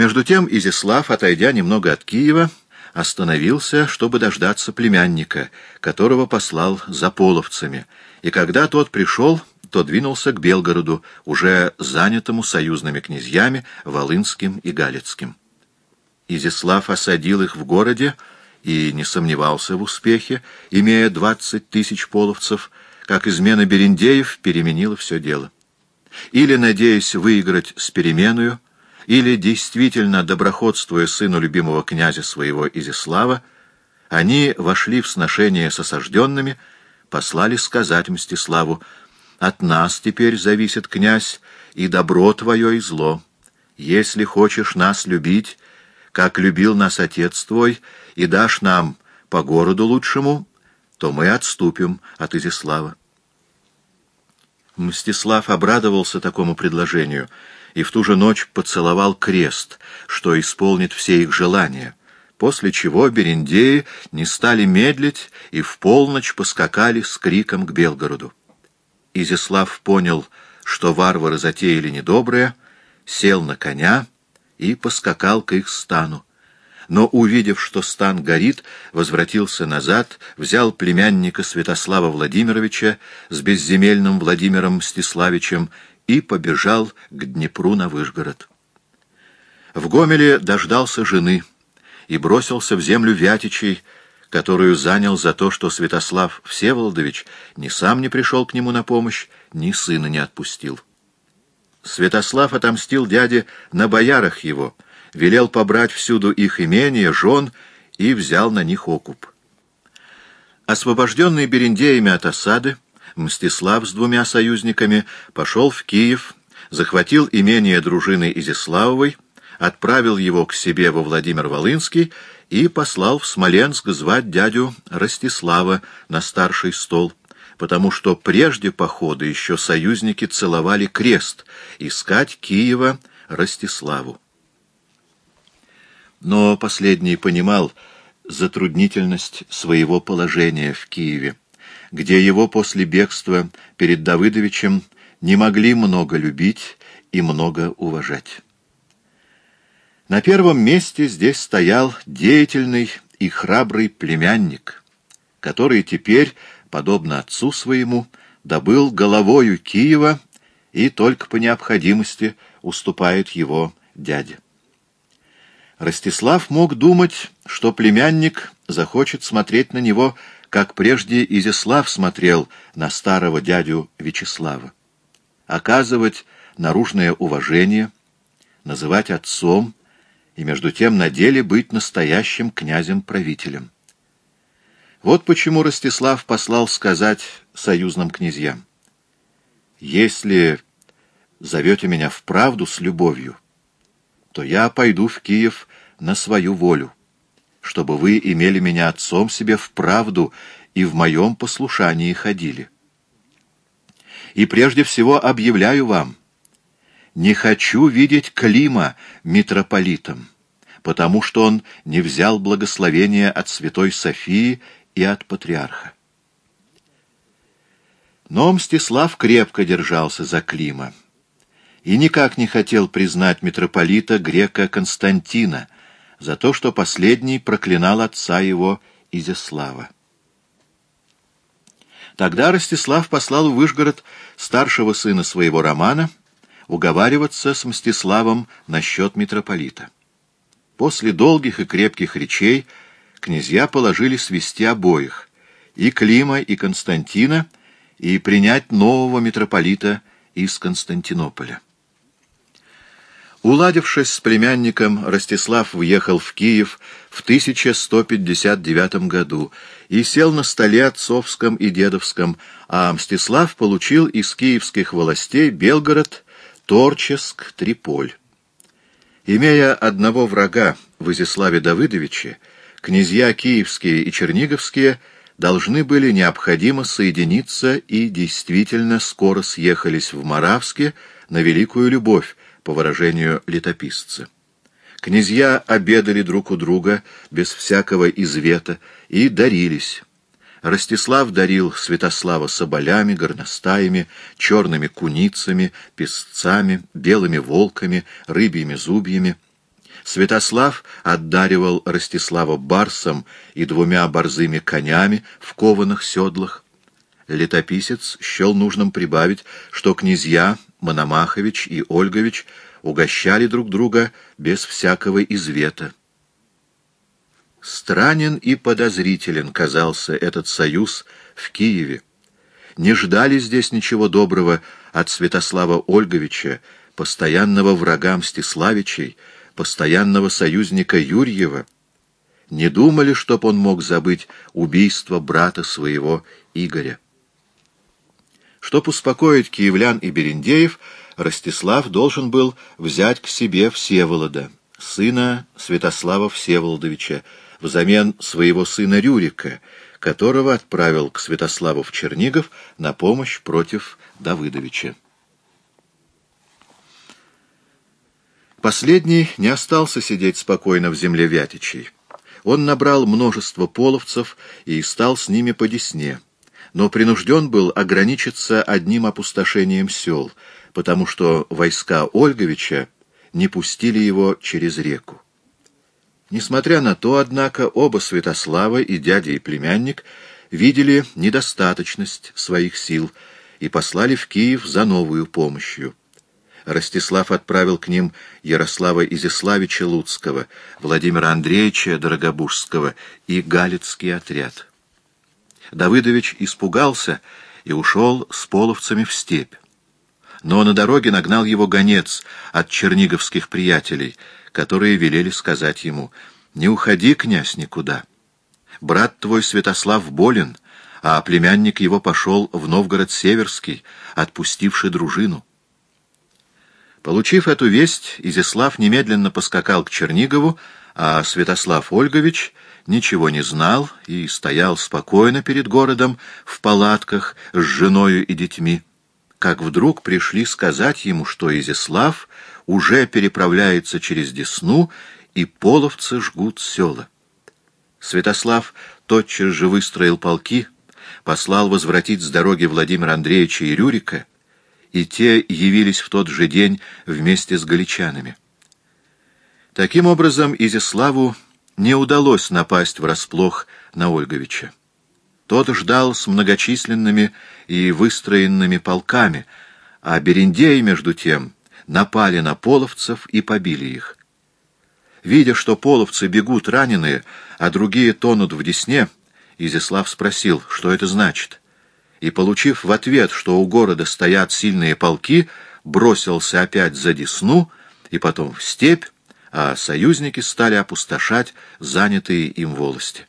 Между тем Изяслав, отойдя немного от Киева, остановился, чтобы дождаться племянника, которого послал за половцами, и когда тот пришел, то двинулся к Белгороду, уже занятому союзными князьями Волынским и Галицким. Изяслав осадил их в городе и не сомневался в успехе, имея двадцать тысяч половцев, как измена Берендеев переменила все дело. Или, надеясь выиграть с переменою, или, действительно доброходствуя сыну любимого князя своего Изяслава, они вошли в сношение с осажденными, послали сказать Мстиславу, «От нас теперь зависит, князь, и добро твое, и зло. Если хочешь нас любить, как любил нас отец твой, и дашь нам по городу лучшему, то мы отступим от Изяслава». Мстислав обрадовался такому предложению и в ту же ночь поцеловал крест, что исполнит все их желания, после чего берендеи не стали медлить и в полночь поскакали с криком к Белгороду. Изяслав понял, что варвары затеяли недоброе, сел на коня и поскакал к их стану но, увидев, что стан горит, возвратился назад, взял племянника Святослава Владимировича с безземельным Владимиром Мстиславичем и побежал к Днепру на Выжгород. В Гомеле дождался жены и бросился в землю Вятичей, которую занял за то, что Святослав Всеволодович ни сам не пришел к нему на помощь, ни сына не отпустил. Святослав отомстил дяде на боярах его — велел побрать всюду их имения, жен и взял на них окуп. Освобожденный Берендеями от осады, Мстислав с двумя союзниками пошел в Киев, захватил имение дружины Изяславовой, отправил его к себе во Владимир-Волынский и послал в Смоленск звать дядю Ростислава на старший стол, потому что прежде похода еще союзники целовали крест искать Киева Ростиславу. Но последний понимал затруднительность своего положения в Киеве, где его после бегства перед Давыдовичем не могли много любить и много уважать. На первом месте здесь стоял деятельный и храбрый племянник, который теперь, подобно отцу своему, добыл головою Киева и только по необходимости уступает его дяде. Ростислав мог думать, что племянник захочет смотреть на него, как прежде Изяслав смотрел на старого дядю Вячеслава. Оказывать наружное уважение, называть отцом и между тем на деле быть настоящим князем-правителем. Вот почему Ростислав послал сказать союзным князьям. «Если зовете меня в правду с любовью, то я пойду в Киев на свою волю, чтобы вы имели меня отцом себе в правду и в моем послушании ходили. И прежде всего объявляю вам, не хочу видеть Клима митрополитом, потому что он не взял благословения от святой Софии и от патриарха. Но Мстислав крепко держался за Клима и никак не хотел признать митрополита грека Константина, за то, что последний проклинал отца его Изяслава. Тогда Ростислав послал в Выжгород старшего сына своего Романа уговариваться с Мстиславом насчет митрополита. После долгих и крепких речей князья положили свести обоих, и Клима, и Константина, и принять нового митрополита из Константинополя. Уладившись с племянником, Ростислав въехал в Киев в 1159 году и сел на столе отцовском и дедовском, а Мстислав получил из киевских властей Белгород, Торческ, Триполь. Имея одного врага в Изяславе Давыдовиче, князья киевские и черниговские должны были необходимо соединиться и действительно скоро съехались в Моравске на великую любовь, по выражению летописца. Князья обедали друг у друга без всякого извета и дарились. Ростислав дарил Святослава соболями, горностаями, черными куницами, песцами, белыми волками, рыбьими зубьями. Святослав отдаривал Ростислава барсом и двумя борзыми конями в кованых седлах. Летописец счел нужным прибавить, что князья Мономахович и Ольгович угощали друг друга без всякого извета. Странен и подозрителен казался этот союз в Киеве. Не ждали здесь ничего доброго от Святослава Ольговича, постоянного врага Мстиславичей, постоянного союзника Юрьева. Не думали, чтоб он мог забыть убийство брата своего Игоря. Чтоб успокоить киевлян и берендеев, Ростислав должен был взять к себе Всеволода, сына Святослава Всеволодовича, взамен своего сына Рюрика, которого отправил к Святославу в Чернигов на помощь против Давыдовича. Последний не остался сидеть спокойно в земле Вятичей. Он набрал множество половцев и стал с ними по десне, но принужден был ограничиться одним опустошением сел, потому что войска Ольговича не пустили его через реку. Несмотря на то, однако, оба Святослава, и дядя, и племянник, видели недостаточность своих сил и послали в Киев за новую помощью. Ростислав отправил к ним Ярослава Изяславича Луцкого, Владимира Андреевича Дорогобужского и Галицкий отряд. Давыдович испугался и ушел с половцами в степь. Но на дороге нагнал его гонец от черниговских приятелей, которые велели сказать ему «Не уходи, князь, никуда. Брат твой Святослав болен, а племянник его пошел в Новгород-Северский, отпустивший дружину». Получив эту весть, Изяслав немедленно поскакал к Чернигову, а Святослав Ольгович ничего не знал и стоял спокойно перед городом в палатках с женою и детьми, как вдруг пришли сказать ему, что Изяслав уже переправляется через Десну, и половцы жгут села. Святослав тотчас же выстроил полки, послал возвратить с дороги Владимира Андреевича и Рюрика, и те явились в тот же день вместе с галичанами. Таким образом, Изяславу не удалось напасть врасплох на Ольговича. Тот ждал с многочисленными и выстроенными полками, а Берендеи, между тем, напали на половцев и побили их. Видя, что половцы бегут раненые, а другие тонут в десне, Изяслав спросил, что это значит и, получив в ответ, что у города стоят сильные полки, бросился опять за Десну и потом в степь, а союзники стали опустошать занятые им волости.